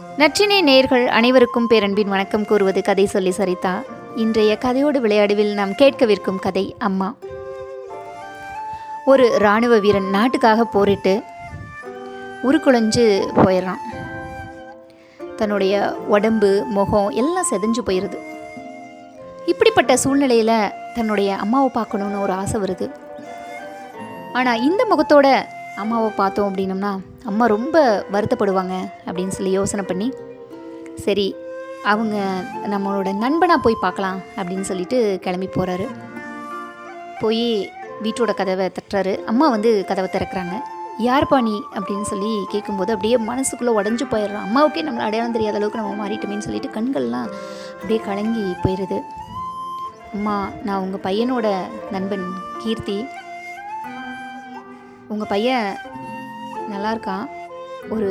நற்றினை நேர்கள் அனைவருக்கும் பேரன்பின் வணக்கம் கூறுவது கதை சொல்லி சரிதா இன்றைய கதையோடு விளையாடுவில் நாம் கேட்கவிருக்கும் கதை அம்மா. ஒரு இராணுவ வீரன் நாட்டுக்காக போரிட்டு உருக்குலைஞ்சு போயிடுறான் தன்னுடைய உடம்பு முகம் எல்லாம் செதஞ்சு போயிடுது இப்படிப்பட்ட சூழ்நிலையில் தன்னுடைய அம்மாவை பார்க்கணுன்னு ஒரு ஆசை வருது. ஆனால் இந்த முகத்தோட அம்மாவை பார்த்தோம் அப்படின்னம்னா அம்மா ரொம்ப வருத்தப்படுவாங்க அப்படின்னு சொல்லி யோசனை பண்ணி சரி அவங்க நம்மளோட நண்பனாக போய் பார்க்கலாம் அப்படின்னு சொல்லிட்டு கிளம்பி போகிறாரு போய் வீட்டோட கதவை தட்டுறாரு. அம்மா வந்து கதவை திறக்கிறாங்க. யார்ப்பா நீ? அப்படின்னு சொல்லி கேட்கும்போது அப்படியே மனசுக்குள்ளே உடஞ்சி போயிடுறோம் அம்மாவுக்கே நம்மளை அடையாளம் தெரியாத அளவுக்கு நம்ம மாறிட்டோமேன்னு சொல்லிட்டு கண்கள்லாம் அப்படியே கலங்கி போயிடுது அம்மா நான் உங்கள் பையனோட நண்பன் கீர்த்தி. உங்கள் பையன் நல்லா இருக்கான் ஒரு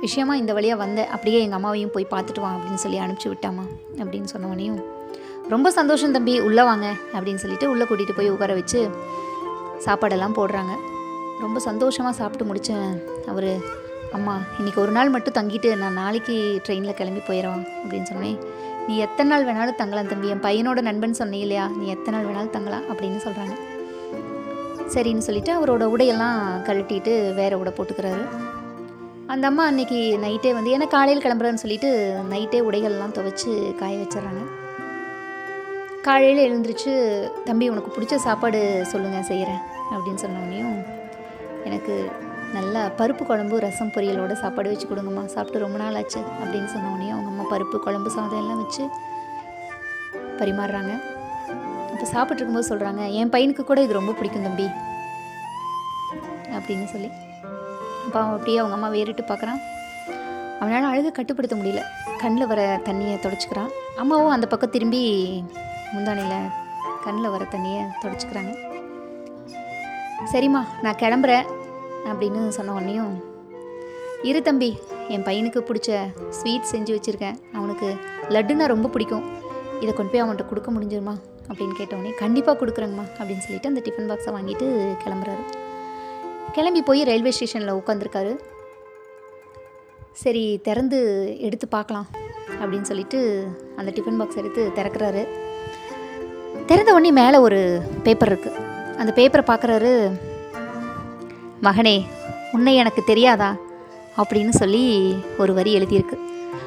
விஷயமா இந்த வழியாக வந்தேன் அப்படியே எங்கள் அம்மாவையும் போய் பார்த்துட்டு வாங்க அப்படின்னு சொல்லி அனுப்பிச்சி விட்டாமா? அப்படின்னு சொன்னவனையும் ரொம்ப சந்தோஷம் தம்பி உள்ளே வாங்க அப்படின்னு சொல்லிட்டு உள்ளே கூட்டிகிட்டு போய் உட்கார வச்சு சாப்பாடெல்லாம் போடுறாங்க. ரொம்ப சந்தோஷமாக சாப்பிட்டு முடித்தேன் அவர் அம்மா இன்றைக்கி ஒரு நாள் மட்டும் தங்கிட்டு நான் நாளைக்கு ட்ரெயினில் கிளம்பி போயிடுவான் அப்படின்னு சொன்னேன் நீ எத்தனை நாள் வேணாலும் தங்கலாம் தம்பி என் பையனோட நண்பன் சொன்னே இல்லையா? நீ எத்தனை நாள் வேணாலும் தங்கலாம் அப்படின்னு சொல்கிறாங்க சரின்னு சொல்லிட்டு அவரோட உடையெல்லாம் கழட்டிட்டு வேற உடை போட்டுக்கிறாரு. அந்த அம்மா அன்னைக்கு நைட்டே வந்து ஏன்னா காலையில் கிளம்புறேன்னு சொல்லிட்டு நைட்டே உடைகள்லாம் துவைச்சு காய வச்சிடறாங்க. காலையில் எழுந்திரிச்சு தம்பி உனக்கு பிடிச்ச சாப்பாடு சொல்லுங்கள் செய்கிறேன் அப்படின்னு சொன்னோடனையும் எனக்கு நல்லா பருப்பு குழம்பு ரசம் பொரியலோட சாப்பாடு வச்சு கொடுங்கம்மா சாப்பிட்டு ரொம்ப நாள் ஆச்சு அப்படின்னு சொன்னோடனையும் அவங்க அம்மா பருப்பு குழம்பு சாதம் எல்லாம் வச்சு பரிமாறுறாங்க. இப்போ சாப்பிட்ருக்கும்போது சொல்கிறாங்க என் பையனுக்கு கூட இது ரொம்ப பிடிக்கும் தம்பி. அப்படின்னு சொல்லி. அப்போ அவன் அப்படியே அவங்க அம்மா வேறிட்டு பார்க்குறான் அவனால் அழுக கட்டுப்படுத்த முடியல. கண்ணில் வர தண்ணியை தொடச்சிக்கிறான். அம்மாவும் அந்த பக்கம் திரும்பி முந்தானையில் கண்ணில் வர தண்ணியை தொடச்சிக்கிறாங்க. சரிம்மா நான் கிளம்புறேன் அப்படின்னு சொன்ன உடனேயும் இரு தம்பி என் பையனுக்கு பிடிச்ச ஸ்வீட் செஞ்சு வச்சுருக்கேன். அவனுக்கு லட்டுன்னா ரொம்ப பிடிக்கும். இதை கொண்டு போய் அவன்கிட்ட கொடுக்க முடிஞ்சிருமா? அப்படின்னு கேட்டவுடனே கண்டிப்பாக கொடுக்குறேங்கம்மா அப்படின்னு சொல்லிட்டு அந்த டிஃபன் பாக்ஸை வாங்கிட்டு கிளம்புறாரு. கிளம்பி போய் ரயில்வே ஸ்டேஷனில் உட்காந்துருக்காரு சரி திறந்து எடுத்து பார்க்கலாம் அப்படின்னு சொல்லிட்டு அந்த டிஃபன் பாக்ஸ் எடுத்து திறக்கிறாரு. திறந்த உடனே மேலே ஒரு பேப்பர் இருக்குது அந்த பேப்பரை பார்க்குறாரு மகனே உன்னை எனக்கு தெரியாதா? அப்படின்னு சொல்லி ஒரு வரி எழுதியிருக்கு.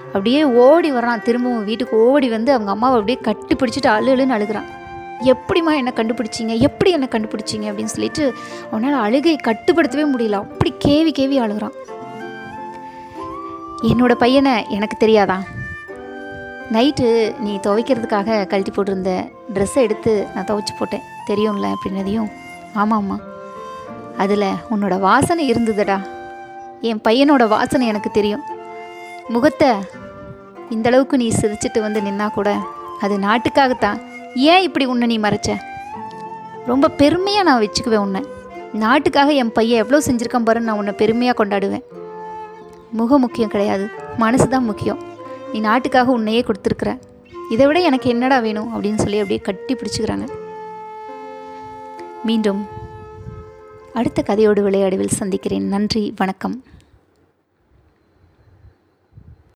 அப்படியே ஓடி வரான் திரும்பவும் வீட்டுக்கு ஓடி வந்து அவங்க அம்மாவை அப்படியே கட்டி பிடிச்சிட்டு அழு அழுன்னு அழுகிறான். எப்படிம்மா என்னை கண்டுபிடிச்சிங்க? எப்படி என்னை கண்டுபிடிச்சிங்க? அப்படின்னு சொல்லிட்டு அவனால் அழுகையை கட்டுப்படுத்தவே முடியல. அப்படி கேவி கேவி அழுகிறான். என்னோட பையனை எனக்கு தெரியாதா? நைட்டு நீ துவைக்கிறதுக்காக கழட்டி போட்டிருந்த ட்ரெஸ்ஸை எடுத்து நான் துவைச்சி போட்டேன். தெரியும்ல அப்படின்னதையும். ஆமாம்மா. அதில் உன்னோட வாசனை இருந்ததுடா. என் பையனோட வாசனை எனக்கு தெரியும். முகத்தை இந்த அளவுக்கு நீ சிரிச்சிட்டு வந்து நின்னா கூட அது நாட்டுக்காகத்தான். ஏன் இப்படி உன்னை நீ மறைச்ச? ரொம்ப பெருமையாக நான் வச்சுக்குவேன் உன்னை. நாட்டுக்காக என் பையன் எவ்வளோ செஞ்சுருக்கான் பாரு நான் உன்னை பெருமையாக கொண்டாடுவேன். முகம் முக்கியம் கிடையாது மனசு தான் முக்கியம். நீ நாட்டுக்காக உன்னையே கொடுத்துருக்குற. இதை விட எனக்கு என்னடா வேணும் அப்படின்னு சொல்லி அப்படியே கட்டி பிடிச்சிக்கிறாங்க. மீண்டும் அடுத்த கதையோடு விளையாடுவில் சந்திக்கிறேன். நன்றி வணக்கம்.